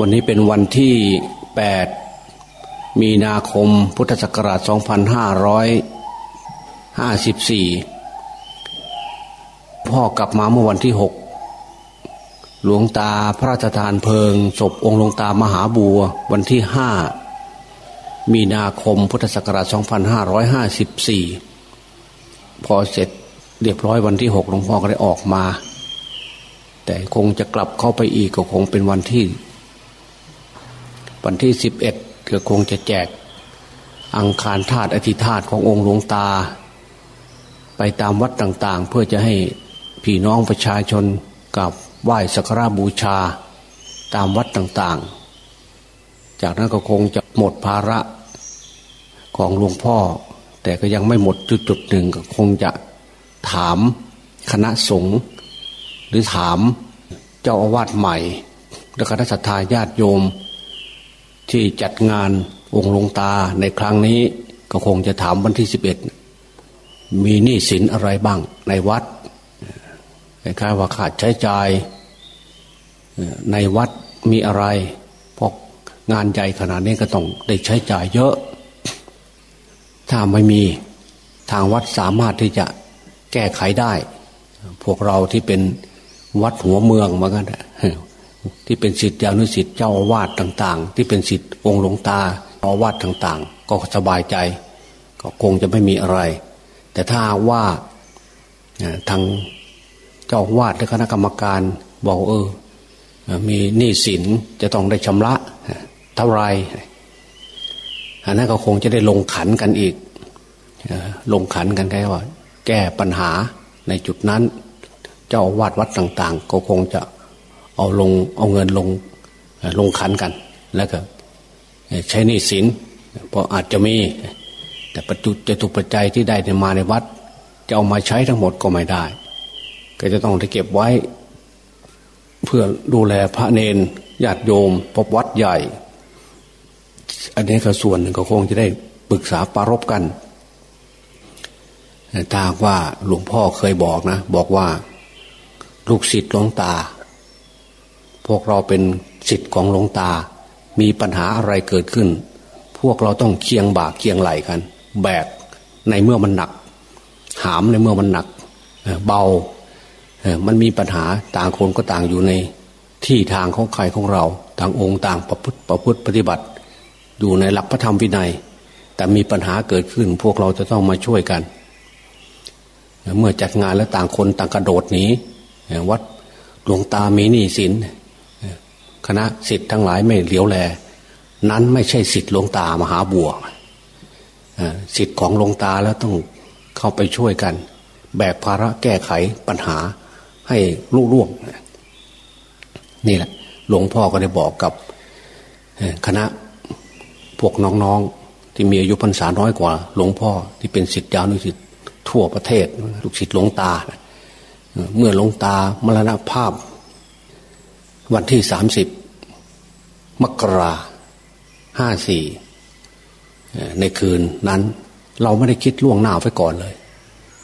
วันนี้เป็นวันที่ 8 มีนาคมพุทธศักราช 2554 พ่อกลับมาเมื่อวันที่ 6 หลวงตาพระราชทานเพลิงศพองค์หลวงตามหาบัว วันที่ 5 มีนาคมพุทธศักราช 2554 พอเสร็จเรียบร้อยวันที่ 6 หลวงพ่อก็ได้ออกมา แต่คงจะกลับเข้าไปอีกก็คงเป็นวันที่ วันที่สิบเอ็ดก็คงจะแจก อังคารธาตุอธิธาตุขององค์หลวงตา ไปตามวัดต่าง ๆ เพื่อจะให้พี่น้องประชาชนกับไหว้สักการบูชาตามวัดต่าง ๆ จากนั้นก็คงจะหมดภาระของหลวงพ่อ แต่ก็ยังไม่หมดจุดจุดหนึ่งก็คงจะถามคณะสงฆ์หรือถามเจ้าอาวาสใหม่ และคณะสัตยาญาติโยม ที่จัดงานองค์ลงตาในครั้งนี้ก็คงจะถามวันที่สิบเอ็ดมีหนี้สินอะไรบ้างในวัดคล้ายว่าขาดใช้จ่ายในวัดมีอะไรเพราะงานใหญ่ขนาดนี้ก็ต้องได้ใช้จ่ายเยอะ ถ้าไม่มีทางวัดสามารถที่จะแก้ไขได้ พวกเราที่เป็นวัดหัวเมืองมากัน ที่เป็นสิทธิอนุสิทธิเจ้าอาวาสต่าง ๆ ที่เป็นสิทธิองค์หลวงตาอาวาสต่าง ๆ ก็สบายใจ ก็คงจะไม่มีอะไร แต่ถ้าว่าทางเจ้าอาวาสและคณะกรรมการบอกเออ มีหนี้สินจะต้องได้ชำระเท่าไรอันนั้นก็คงจะได้ลงขันกันอีกลงขันกันแค่ว่า แก้ปัญหาในจุดนั้น เจ้าอาวาสวัดต่าง ๆ ก็คงจะ เอาลงเอาเงินลงลงขันกัน แล้วก็ใช้นี่สินเพราะอาจจะมี แต่ปัจจุจตุปัจจัยที่ได้มาในวัด จะเอามาใช้ทั้งหมดก็ไม่ได้ ก็จะต้องได้เก็บไว้ เพื่อดูแลพระเนนญาติโยมพบวัดใหญ่ อันนี้ก็ส่วนหนึ่งก็คงจะได้ปรึกษาปรารบกันถ้าว่าหลวงพ่อเคยบอกนะ บอกว่า ลูกศิษย์หลวงตา พวกเราเป็นสิทธิ์ของหลวงตา มีปัญหาอะไรเกิดขึ้น พวกเราต้องเคียงบ่าเคียงไหลกัน แบกในเมื่อมันหนัก หามในเมื่อมันหนัก เบา มันมีปัญหาต่างคนก็ต่างอยู่ในที่ทางของใครของเรา ต่างองค์ต่างประพฤติประพฤติปฏิบัติ อยู่ในหลักพระธรรมวินัย แต่มีปัญหาเกิดขึ้น พวกเราจะต้องมาช่วยกัน เมื่อจัดงานแล้วต่างคนต่างกระโดดหนีวัดหลวงตามีหนี้สิน คณะสิทธิ์ทั้งหลายไม่เหลียวแล นั้นไม่ใช่สิทธิ์หลวงตามหาบัวสิทธิ์ของหลวงตาแล้วต้องเข้าไปช่วยกัน แบกภาระแก้ไขปัญหาให้ลุล่วงนี่แหละ หลวงพ่อก็ได้บอกกับคณะพวกน้องๆ ที่มีอายุพรรษาน้อยกว่า หลวงพ่อที่เป็นสิทธิ์ยาวนุสิทธิ์ทั่วประเทศ ลูกศิษย์หลวงตา เมื่อหลวงตามรณภาพ วันที่สามสิบมกราห้าสี่ในคืนนั้น เราไม่ได้คิดล่วงหน้าไปก่อนเลย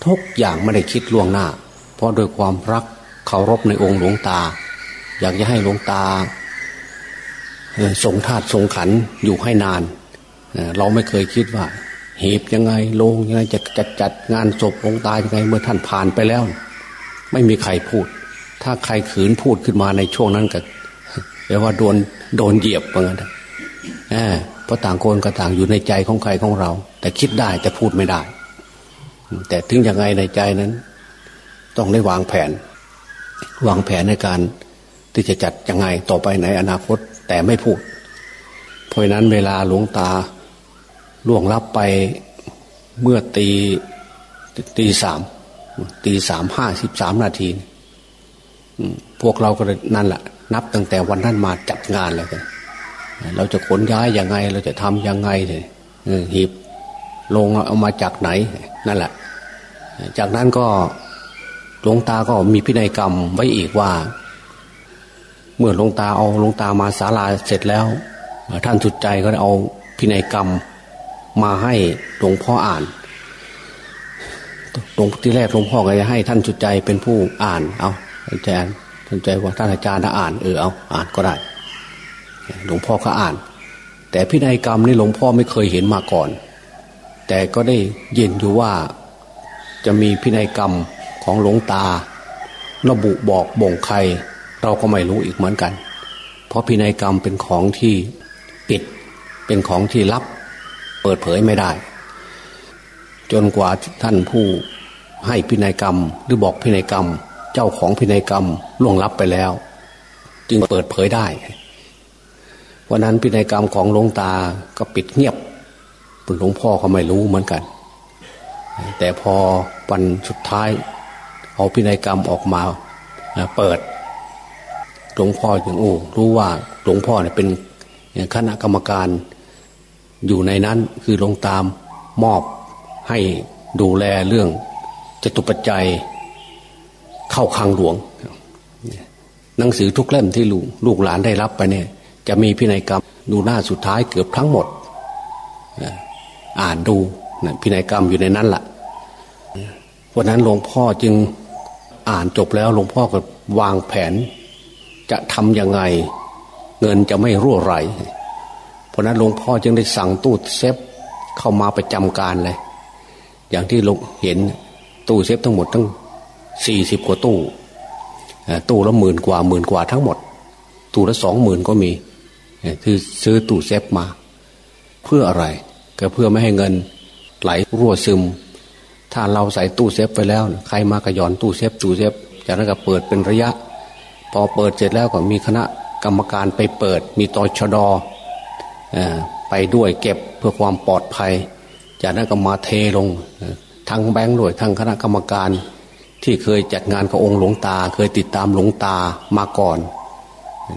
ทุกอย่างไม่ได้คิดล่วงหน้า เพราะโดยความรักเคารพในองค์หลวงตา อยากจะให้หลวงตาทรงธาตุทรงขันอยู่ให้นาน เราไม่เคยคิดว่าเหตุยังไงลงยังไงจะจัดจัดงานศพหลวงตายังไงเมื่อท่านผ่านไปแล้ว ไม่มีใครพูด ถ้าใครขืนพูดขึ้นมาในช่วงนั้นก็แปลว่าโดนโดนเหยียบเหมือนกันเพราะต่างคนก็ต่างอยู่ในใจของใครของเรา แต่คิดได้แต่พูดไม่ได้ แต่ถึงยังไงในใจนั้น ต้องได้วางแผน วางแผนในการที่จะจัดยังไงต่อไปในอนาคต แต่ไม่พูด เพราะนั้นเวลาหลวงตาล่วงลับไปเมื่อตีตีสามตีสามห้าสิบสามนาที พวกเราก็นั่นแหละนับตั้งแต่วันนั้นมาจัดงานแล้วกันเราจะขนย้ายยังไง เราจะทำยังไงเลยหีบลงเอามาจากไหน นั่นแหละ จากนั้นก็หลวงตาก็มีพินัยกรรมไว้อีกว่า เมื่อหลวงตาเอาหลวงตามาศาลาเสร็จแล้ว ท่านสุดใจก็เอาพินัยกรรมมาให้หลวงพ่ออ่านหลวงที่แรกหลวงพ่อก็จะให้ท่านสุดใจเป็นผู้อ่านเอา อาจารย์สนใจว่าท่านอาจารย์ถ้าอ่านเออเอาอ่านก็ได้ หลวงพ่อก็อ่าน แต่พินัยกรรมนี่หลวงพ่อไม่เคยเห็นมาก่อน แต่ก็ได้ยินอยู่ว่า จะมีพินัยกรรมของหลวงตา ระบุบอกบ่งใคร เราก็ไม่รู้อีกเหมือนกัน เพราะพินัยกรรมเป็นของที่ปิด เป็นของที่ลับ เปิดเผยไม่ได้ จนกว่าท่านผู้ให้พินัยกรรมหรือบอกพินัยกรรม เจ้าของพินัยกรรมล่วงลับไปแล้ว จึงเปิดเผยได้ วันนั้นพินัยกรรมของหลวงตาก็ปิดเงียบหลวงพ่อก็ไม่รู้เหมือนกัน แต่พอวันสุดท้าย เอาพินัยกรรมออกมาเปิดหลวงพ่อจึงโอ้รู้ว่าหลวงพ่อเนี่ยเป็นคณะกรรมการอยู่ในนั้นคือลงตามมอบให้ดูแลเรื่องจตุปัจจัย เข้าคังหลวง หนังสือทุกเล่มที่ลูกลูกหลานได้รับไปเนี่ย จะมีพินัยกรรมดูหน้าสุดท้ายเกือบทั้งหมด อ่านดูพินัยกรรมอยู่ในนั้นละ่ะวันนั้นหลวงพ่อจึงอ่านจบแล้วหลวงพ่อก็วางแผน จะทำยังไง เงินจะไม่รั่วไหลเพราะนั้นหลวงพ่อจึงได้สั่งตู้เซฟเข้ามาประจำการเลยอย่างที่ลงเห็นตู้เซฟทั้งหมดทั้ง สี่สิบกว่าตู้ตู้ละหมื่นกว่าหมื่นกว่าทั้งหมด ตู้ละสองหมื่นก็มีคือซื้อตู้เซฟมา เพื่ออะไร ก็เพื่อไม่ให้เงินไหลรั่วซึม ถ้าเราใส่ตู้เซฟไปแล้ว ใครมากระยอนตู้เซฟตู้เซฟจากนั้นก็เปิดเป็นระยะ พอเปิดเสร็จแล้วก็มีคณะกรรมการไปเปิด มีตอชดอไปด้วยเก็บเพื่อความปลอดภัย จากนั้นก็มาเทลง ทั้งแบงค์ด้วยทั้งคณะกรรมการ ที่เคยจัดงานกับองค์หลวงตา เคยติดตามหลวงตามาก่อน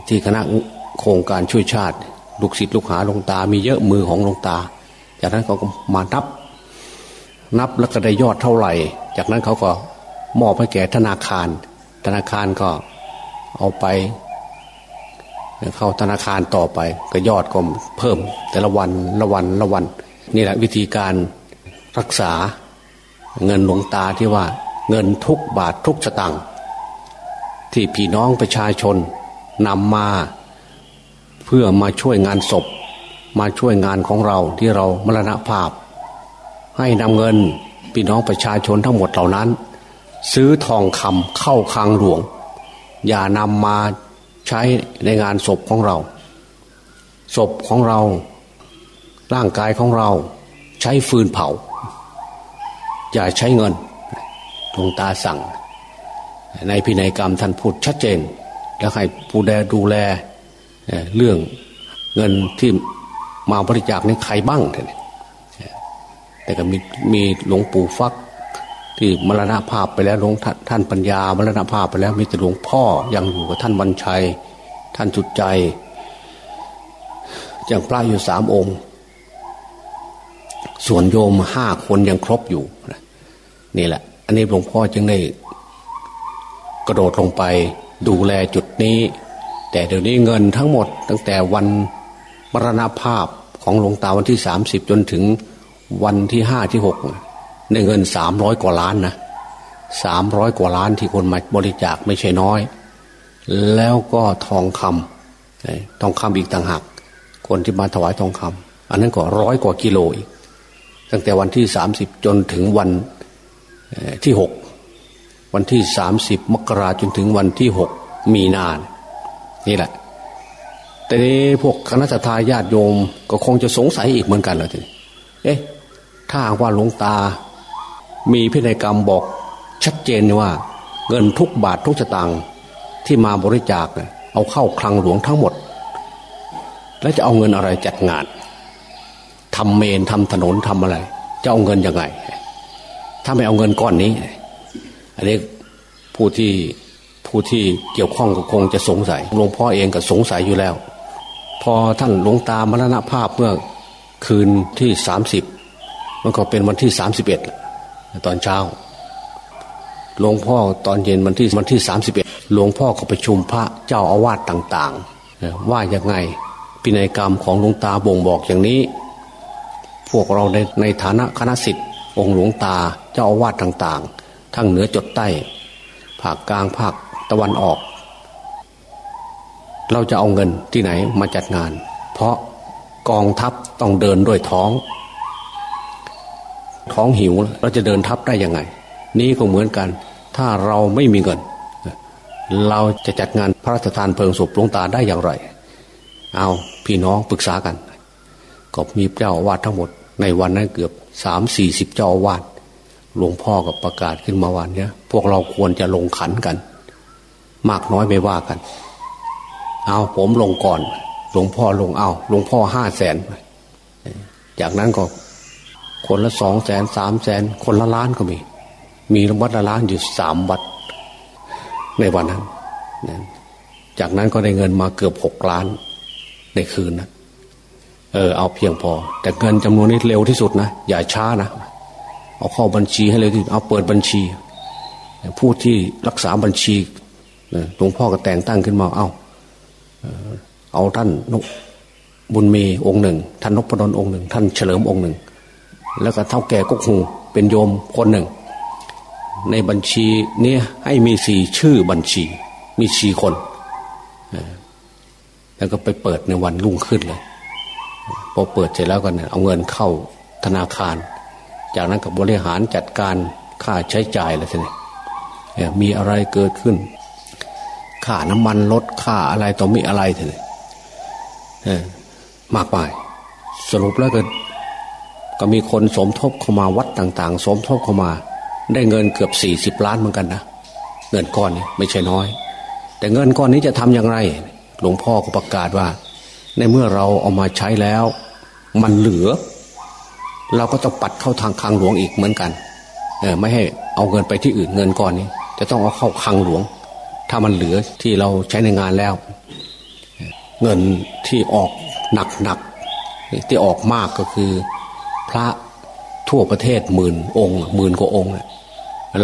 ที่คณะโครงการช่วยชาติ ลูกศิษย์ลูกหาหลวงตา มีเยอะมือของหลวงตา จากนั้นเขาก็มานับ นับแล้วก็ได้ยอดเท่าไหร่ จากนั้นเขาก็มอบให้แก่ธนาคาร ธนาคารก็เอาไป เข้าธนาคารต่อไป ก็ยอดก็เพิ่ม แต่ละวันละวันละวัน นี่แหละวิธีการรักษาเงินหลวงตาที่ว่า เงินทุกบาททุกสตังค์ที่พี่น้องประชาชนนำมาเพื่อมาช่วยงานศพ มาช่วยงานของเราที่เรามรณภาพ ให้นำเงินพี่น้องประชาชนทั้งหมดเหล่านั้น ซื้อทองคำเข้าคลังหลวง อย่านำมาใช้ในงานศพของเรา ศพของเรา ร่างกายของเราใช้ฟืนเผา อย่าใช้เงิน หลวงตาสั่ง ในพินัยกรรมท่านพูดชัดเจน แล้วให้ผู้แดดูแลเรื่องเงินที่มาบริจาคในใครบ้างแต่ก็มีมีหลวงปู่ฟัก ที่มรณภาพไปแล้วหลวงท่านปัญญามรณภาพไปแล้วมีแต่หลวงพ่อยังอยู่กับท่านวันชัย ท่านจุดใจอย่างพระอยู่สามองค์ ส่วนโยมห้าคนยังครบอยู่นี่แหละ นนี้หลวงพ่อจึงได้กระโดดลงไปดูแลจุดนี้ แต่เดี๋ยวนี้เงินทั้งหมด ตั้งแต่วันมรณภาพของหลวงตาวันที่สามสิบจนถึงวันที่ห้าที่หกในเงินสามร้อยกว่าล้านนะสามร้อยกว่าล้านที่คนมาบริจาคไม่ใช่น้อย แล้วก็ทองคำทองคำอีกต่างหากคนที่มาถวายทองคำอันนั้นก็ร้อยกว่ากิโลอีกตั้งแต่วันที่สามสิบจนถึงวัน ที่หกวันที่สามสิบมกราจนถึงวันที่หกมีนานี่แหละ แต่นี้พวกคณะทาญาติโยมก็คงจะสงสัยอีกเหมือนกันเลยทีเอ๊ะ ถ้าว่าหลวงตา มีพินัยกรรมบอกชัดเจนว่า เงินทุกบาททุกสตางค์ที่มาบริจาคเอาเข้าคลังหลวงทั้งหมด แล้วจะเอาเงินอะไรจัดงานทำเมนทำถนนทำอะไร จะเอาเงินยังไง ถ้าไม่เอาเงินก้อนนี้ อันนี้ผู้ที่ผู้ที่เกี่ยวข้องก็คงจะสงสัยหลวงพ่อเองก็สงสัยอยู่แล้ว พอท่านหลวงตามรณภาพเมื่อคืนที่สามสิบมันก็เป็นวันที่สามสิบเอ็ดตอนเช้าหลวงพ่อตอนเย็นวันที่วันที่สามสิบเอ็ดหลวงพ่อก็ประชุมพระเจ้าอาวาสต่าง ๆ ว่ายังไงพินัยกรรมของหลวงตาบ่งบอกอย่างนี้ พวกเราในในฐานะคณะสิทธิ์ องค์หลวงตาเจ้าอาวาสต่างๆ ทั้งเหนือจดใต้ภาคกลางภาคตะวันออก เราจะเอาเงินที่ไหนมาจัดงาน เพราะกองทัพต้องเดินด้วยท้อง ท้องหิวเราจะเดินทัพได้ยังไง นี่ก็เหมือนกัน ถ้าเราไม่มีเงิน เราจะจัดงานพระราชทานเพลิงศพหลวงตาได้อย่างไร เอาพี่น้องปรึกษากัน ก็มีเจ้าอาวาสทั้งหมดในวันนั้นเกือบ สามสี่สิบเจ้าวาสหลวงพ่อก็ประกาศขึ้นมาวันนี้พวกเราควรจะลงขันกัน มากน้อยไม่ว่ากัน เอาผมลงก่อน หลวงพ่อลงเอาหลวงพ่อห้าแสนจากนั้นก็ คนละสองแสนสามแสนคนละล้านก็มี มีวัดละล้านอยู่สามวัด ในวันนั้น จากนั้นก็ได้เงินมาเกือบหกล้านในคืนนะ เออเอาเพียงพอ แต่เงินจำนวนนี้เร็วที่สุดนะอย่าช้านะเอาเข้าบัญชีให้เร็วที่เอาเปิดบัญชี ผู้ที่รักษาบัญชีหลวงพ่อก็แต่งตั้งขึ้นมาเอาเอาท่านนบุญเมองค์หนึ่ง ท่านนพดลองค์หนึ่ง ท่านเฉลิมองค์หนึ่ง แล้วก็เท่าแก่กุกหูเป็นโยมคนหนึ่ง ในบัญชีนี้ให้มีสี่ชื่อบัญชี มีสี่คนแล้วก็ไปเปิดในวันรุ่งขึ้นเลย พอเปิดเสร็จแล้วก็เนี่ยเอาเงินเข้าธนาคาร จากนั้นกับบริหารจัดการค่าใช้จ่ายอะไรทีนี้มีอะไรเกิดขึ้นค่าน้ำมันลดค่าอะไรต่อมีอะไรทีนี้มากมาย สรุปแล้วก็ก็มีคนสมทบเข้ามาวัดต่าง ๆ สมทบเข้ามา ได้เงินเกือบสี่สิบล้านเหมือนกันนะเงินก้อนนี้ไม่ใช่น้อย แต่เงินก้อนนี้จะทำอย่างไร หลวงพ่อก็ประกาศว่า ในเมื่อเราเอามาใช้แล้ว มันเหลือ เราก็ต้องปัดเข้าทางคลังหลวงอีกเหมือนกันเออไม่ให้เอาเงินไปที่อื่นเงินก้อนนี้ จะต้องเอาเข้าคลังหลวง ถ้ามันเหลือที่เราใช้ในงานแล้ว เงินที่ออกหนักหนักที่ออกมากก็คือ พระทั่วประเทศหมื่นองค์หมื่นกว่าองค์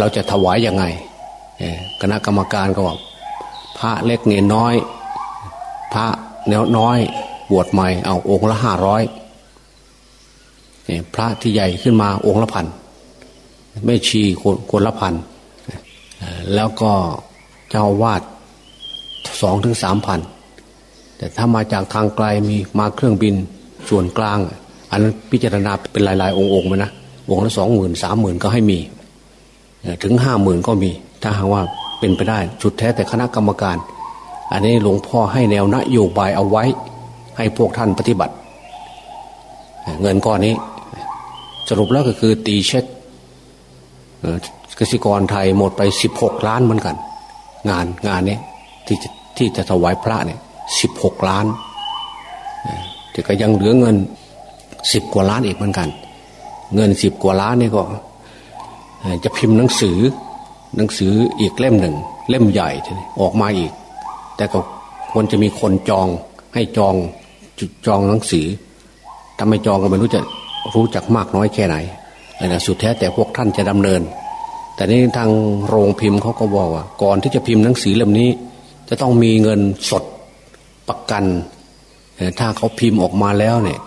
เราจะถวายยังไงคณะกรรมการก็บอกพระเล็กเนน้อย พระ แนวน้อยบวชใหม่เอาองค์ละห้าร้อยพระที่ใหญ่ขึ้นมาองค์ละพันไม่ชีคนคนละพันแล้วก็เจ้าวาดสองถึงสามพันแต่ถ้ามาจากทางไกลมีมาเครื่องบินส่วนกลาง อันนั้นพิจารณาเป็นหลายๆ องค์ๆมานะองค์ละสองหมื่นสามหมื่นก็ให้มี ถึงห้าหมื่นก็มี ถ้าหากว่าเป็นไปได้สุดแท้แต่คณะกรรมการ อันนี้หลวงพ่อให้แนวนโยบายเอาไว้ ให้พวกท่านปฏิบัติ เงินก้อนนี้ สรุปแล้วก็คือตีเช็คกสิกรไทยหมดไปสิบหกล้านเหมือนกัน งานงานนี้ที่ที่จะถวายพระเนี่ยสิบหกล้านแต่ก็ยังเหลือเงินสิบกว่าล้านอีกเหมือนกัน เงินสิบกว่าล้านนี่ก็จะพิมพ์หนังสือหนังสืออีกเล่มหนึ่ง เล่มใหญ่ออกมาอีก แต่ก็ควรจะมีคนจองให้จองจองหนังสือถ้าไม่จองก็ไม่รู้จะรู้จักมากน้อยแค่ไหนนะสุดแท้แต่พวกท่านจะดำเนิน แต่นี่ทางโรงพิมพ์เขาก็บอกว่า ก่อนที่จะพิมพ์หนังสือเล่มนี้ จะต้องมีเงินสดประกัน ถ้าเขาพิมพ์ออกมาแล้วเนี่ย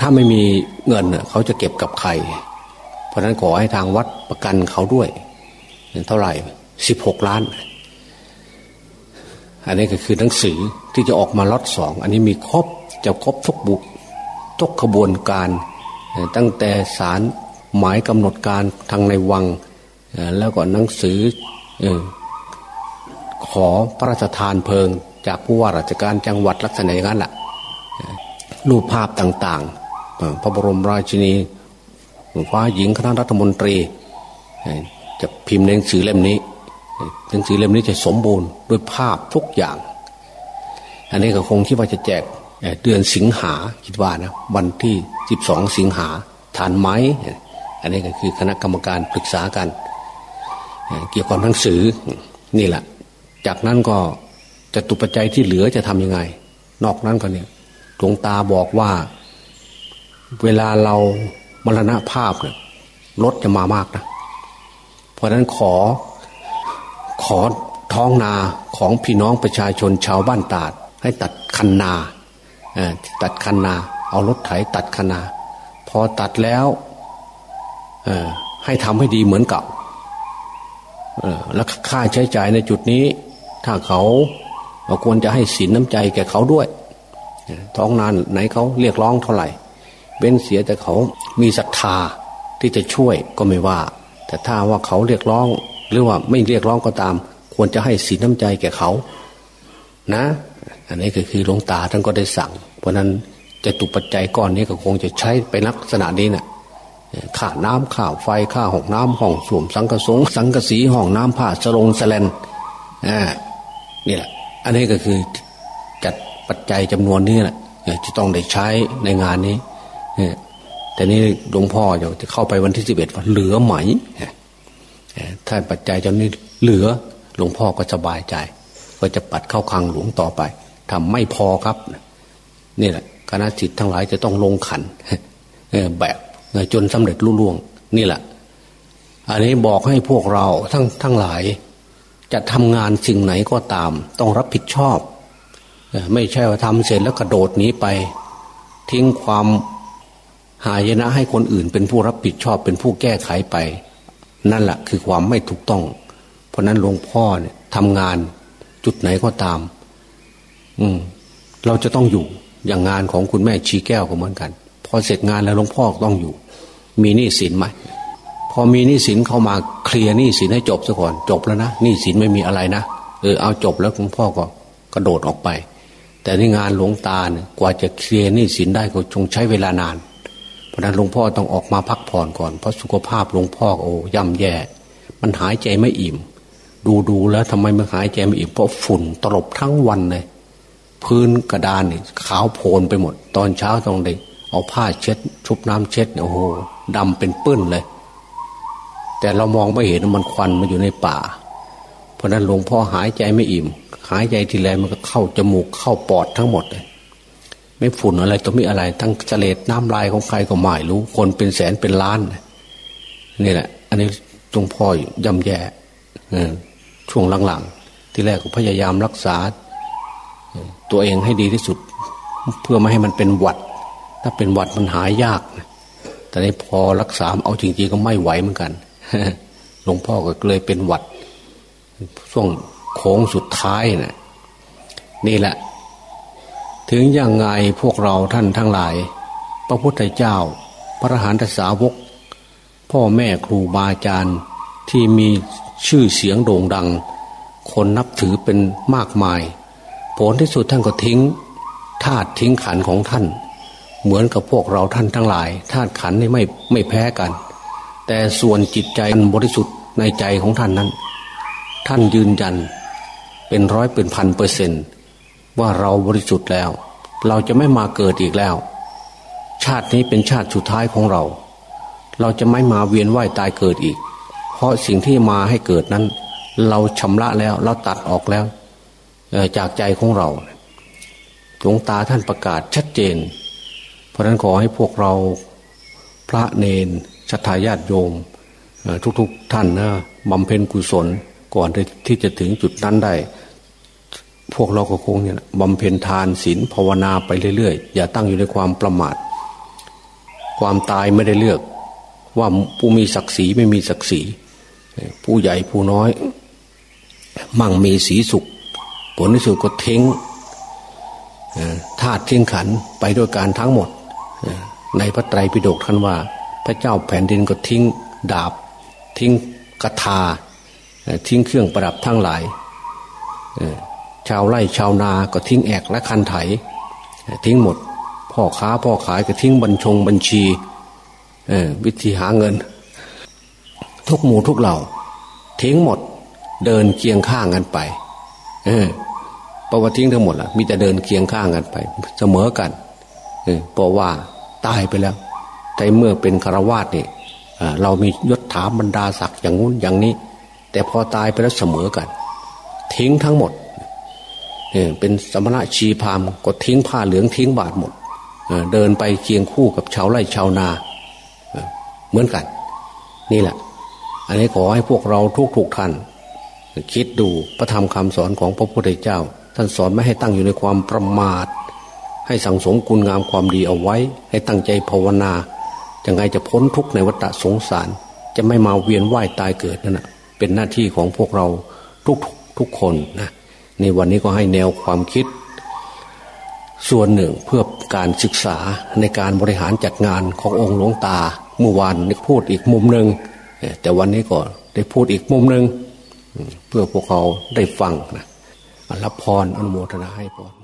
ถ้าไม่มีเงินเขาจะเก็บกับใคร เพราะนั้นขอให้ทางวัดประกันเขาด้วยเท่าไหร่สิบหกล้าน อันนี้ก็คือหนังสือที่จะออกมาล็อตสองอันนี้มีครบจะครบทุกบุทุกขบวนการ ตั้งแต่สารหมายกำหนดการทางในวัง แล้วก็หนังสือขอพระราชทานเพลิง จากผู้ว่าราชการจังหวัดลักษณะอย่างนั้นแหละรูปภาพต่างๆ พระบรมราชินีฟ้าหญิงคณะรัฐมนตรี จะพิมพ์ในหนังสือเล่มนี้ หนังสือเล่มนี้จะสมบูรณ์ด้วยภาพทุกอย่าง อันนี้ก็คงคิดว่าจะแจกเดือนสิงหาคิดว่านะวันที่สิบสองสิงหาทานไหมอันนี้ก็คือคณะกรรมการปรึกษากัน เกี่ยวกับหนังสือนี่แหละ จากนั้นก็จะตุปัจจัยที่เหลือจะทำยังไง นอกนั้นก็เนี่ยหลวงตาบอกว่า เวลาเรามรณภาพเนี่ยรถจะมามากนะ เพราะนั้นขอ ขอท้องนาของพี่น้องประชาชนชาวบ้านตาด ให้ตัดคันนาตัดคันนา เอารถไถตัดคันนา พอตัดแล้วให้ทำให้ดีเหมือนเก่าแล้วค่าใช้จ่ายในจุดนี้ ถ้าเขาเราควรจะให้ศีลน้ำใจแก่เขาด้วย ท้องนานไหนเขาเรียกร้องเท่าไหร่เว้นเสียแต่เขามีศรัทธาที่จะช่วยก็ไม่ว่า แต่ถ้าว่าเขาเรียกร้อง หรือว่าไม่เรียกร้องก็ตาม ควรจะให้ศีน้ำใจแก่เขา นะ อันนี้ก็คือหลวงตาท่านก็ได้สั่ง เพราะนั้นจะตุปัจจัยก้อนนี้ก็คงจะใช้ไปลักษณะนี้นะ่ะข่าน้ำข่าไฟข่าห้องน้ำห้องสวมสังกะสงสังกะสีห้องน้ำผ้าสลงสแลนอ่านี่แหละ อันนี้ก็คือจัดปัจจัยจำนวนนี้แหละจะต้องได้ใช้ในงานนี้แต่นี้หลวงพ่อจะเข้าไปวันที่สิบเอ็ดว่าเหลือไหม ถ้าปัจจัยจำนี้เหลือหลวงพ่อก็สบายใจ ก็จะปัดเข้าคลังหลวงต่อไปทำไม่พอครับนี่แหละคณะจิตทั้งหลายจะต้องลงขันแบบจนสำเร็จรุ่ล่วง นี่แหละ อันนี้บอกให้พวกเราทั้งทั้งหลาย จะทำงานสิ่งไหนก็ตาม ต้องรับผิดชอบไม่ใช่ว่าทำเสร็จแล้วกระโดดหนีไป ทิ้งความหายนะให้คนอื่นเป็นผู้รับผิดชอบเป็นผู้แก้ไขไป นั่นแหละคือความไม่ถูกต้อง เพราะนั้นหลวงพ่อเนี่ยทำงานจุดไหนก็ตาม อืม เราจะต้องอยู่อย่างงานของคุณแม่ชีแก้วก็เหมือนกัน พอเสร็จงานแล้วหลวงพ่อต้องอยู่ มีหนี้สินไหมพอมีหนี้สินเข้ามาเคลียร์หนี้สินให้จบซะก่อน จบแล้วนะหนี้สินไม่มีอะไรนะเออเอาจบแล้วหลวงพ่อก็กระโดดออกไป แต่ในงานหลวงตาเนี่ยกว่าจะเคลียร์หนี้สินได้ก็คงใช้เวลานาน เพราะนั้นหลวงพ่อต้องออกมาพักผ่อนก่อนเพราะสุขภาพหลวงพ่อโอ้ย่ำแย่ มันหายใจไม่อิ่ม ดูดูแล้วทำไมมันหายใจไม่อิ่มเพราะฝุ่นตลบทั้งวันเลยพื้นกระดานนี่ขาวโพลนไปหมด ตอนเช้าต้องได้เอาผ้าเช็ด ชุบน้ำเช็ดโอ้โหดำเป็นปื้นเลย แต่เรามองไม่เห็นมันควันมันอยู่ในป่า เพราะนั้นหลวงพ่อหายใจไม่อิ่ม หายใจทีไรมันก็เข้าจมูกเข้าปอดทั้งหมดเลย ไม่ฝุ่นอะไรตัวมีอะไร ทั้งเจลดน้ำลายของใครก็ไม่รู้ คนเป็นแสนเป็นล้านนี่แหละ อันนี้หลวงพ่อย่ำแย่ช่วงหลังๆ ที่แรกก็พยายามรักษา ตัวเองให้ดีที่สุด เพื่อไม่ให้มันเป็นหวัด ถ้าเป็นหวัดมันหายยาก แต่ในพอรักษาเอาจริงๆก็ไม่ไหวเหมือนกันหลวงพ่อก็เลยเป็นหวัดช่วงโค้งสุดท้ายนะ่ะนี่แหละ ถึงยังไงพวกเราท่านทั้งหลาย พระพุทธเจ้า พระหานตสาวก พ่อแม่ครูบาอาจารย์ที่มีชื่อเสียงโด่งดัง คนนับถือเป็นมากมาย ผลที่สุดท่านก็ทิ้งธาตุทิ้งขันของท่าน เหมือนกับพวกเราท่านทั้งหลายธาตุขันนี่ไม่ไม่แพ้กัน แต่ส่วนจิตใจบริสุทธิ์ในใจของท่านนั้น ท่านยืนยัน เป็นร้อยเป็นพันเปอร์เซนต์ ว่าเราบริสุทธิ์แล้ว เราจะไม่มาเกิดอีกแล้ว ชาตินี้เป็นชาติสุดท้ายของเรา เราจะไม่มาเวียนว่ายตายเกิดอีก เพราะสิ่งที่มาให้เกิดนั้น เราชำระแล้วเราตัดออกแล้วจากใจของเราหลวงตาท่านประกาศชัดเจน เพราะนั้นขอให้พวกเราพระเนนชัทายาติโยมทุกๆทท่านนะบำเพ็ญกุศลก่อนที่จะถึงจุดนั้นได้ พวกเราก็คงเนี่ยบำเพ็ญทานศีลภาวนาไปเรื่อยๆ อย่าตั้งอยู่ในความประมาท ความตายไม่ได้เลือก ว่าผู้มีศักดิ์ศรีไม่มีศักดิ์ศรีผู้ใหญ่ผู้น้อย มั่งมีสีสุข ผลที่สุดก็ทิ้งธาตุทิ้งขันไปด้วยการทั้งหมด ในพระไตรปิฎกท่านว่า พระเจ้าแผ่นดินก็ทิ้งดาบ ทิ้งกระทา ทิ้งเครื่องประดับทั้งหลาย ชาวไร่ชาวนาก็ทิ้งแอกและคันไถ ทิ้งหมด พ่อค้าพ่อขายก็ทิ้งบัญชงบัญชีวิธีหาเงิน ทุกหมู่ทุกเหล่า ทิ้งหมดเดินเคียงข้างกันไป เออประวัติทิ้งทั้งหมดล่ะมีแต่เดินเคียงข้างกันไป เสมอกันเออเพราะว่าตายไปแล้วแต่เมื่อเป็นคารวาสเนี่ยเรามียศถาบรรดาศักดิ์อย่างงู้นอย่างนี้ แต่พอตายไปแล้วเสมอกัน ทิ้งทั้งหมด เป็นสมณะชีพามก็ทิ้งผ้าเหลืองทิ้งบาทหมดเดินไปเคียงคู่กับชาวไร่ชาวนาเหมือนกัน นี่แหละ อันนี้ขอให้พวกเราทุกๆท่านคิดดูพระธรรมคำสอนของพระพุทธเจ้า ท่านสอนไม่ให้ตั้งอยู่ในความประมาท ให้สั่งสมคุณงามความดีเอาไว้ ให้ตั้งใจภาวนาจะไงจะพ้นทุกข์ในวัฏสงสาร จะไม่มาเวียนว่ายตายเกิดนั่นนะเป็นหน้าที่ของพวกเราทุกทุกคนนะ ในวันนี้ก็ให้แนวความคิด ส่วนหนึ่งเพื่อการศึกษาในการบริหารจัดงานขององค์หลวงตาเมื่อวานได้พูดอีกมุมหนึ่งแต่วันนี้ก็ได้พูดอีกมุมหนึ่งเพื่อพวกเขาได้ฟังนะรับพรอนุโมทนาให้พร